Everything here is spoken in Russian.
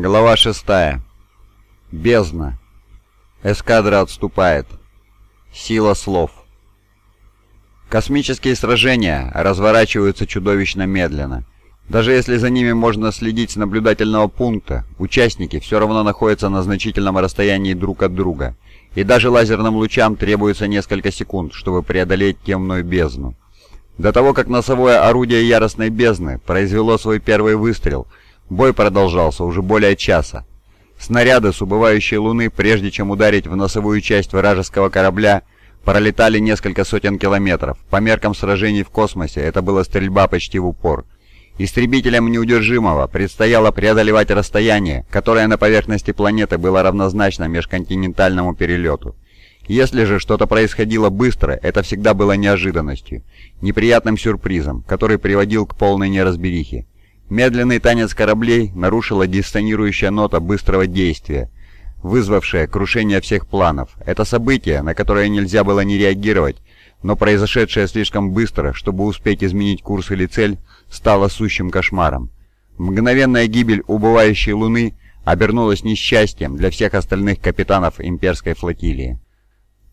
Глава 6. Бездна. Эскадра отступает. Сила слов. Космические сражения разворачиваются чудовищно медленно. Даже если за ними можно следить с наблюдательного пункта, участники все равно находятся на значительном расстоянии друг от друга, и даже лазерным лучам требуется несколько секунд, чтобы преодолеть темную бездну. До того, как носовое орудие яростной бездны произвело свой первый выстрел – Бой продолжался уже более часа. Снаряды с убывающей луны, прежде чем ударить в носовую часть вражеского корабля, пролетали несколько сотен километров. По меркам сражений в космосе это была стрельба почти в упор. Истребителям неудержимого предстояло преодолевать расстояние, которое на поверхности планеты было равнозначно межконтинентальному перелету. Если же что-то происходило быстро, это всегда было неожиданностью, неприятным сюрпризом, который приводил к полной неразберихе. Медленный танец кораблей нарушила диссонирующая нота быстрого действия, вызвавшая крушение всех планов. Это событие, на которое нельзя было не реагировать, но произошедшее слишком быстро, чтобы успеть изменить курс или цель, стало сущим кошмаром. Мгновенная гибель убывающей Луны обернулась несчастьем для всех остальных капитанов имперской флотилии.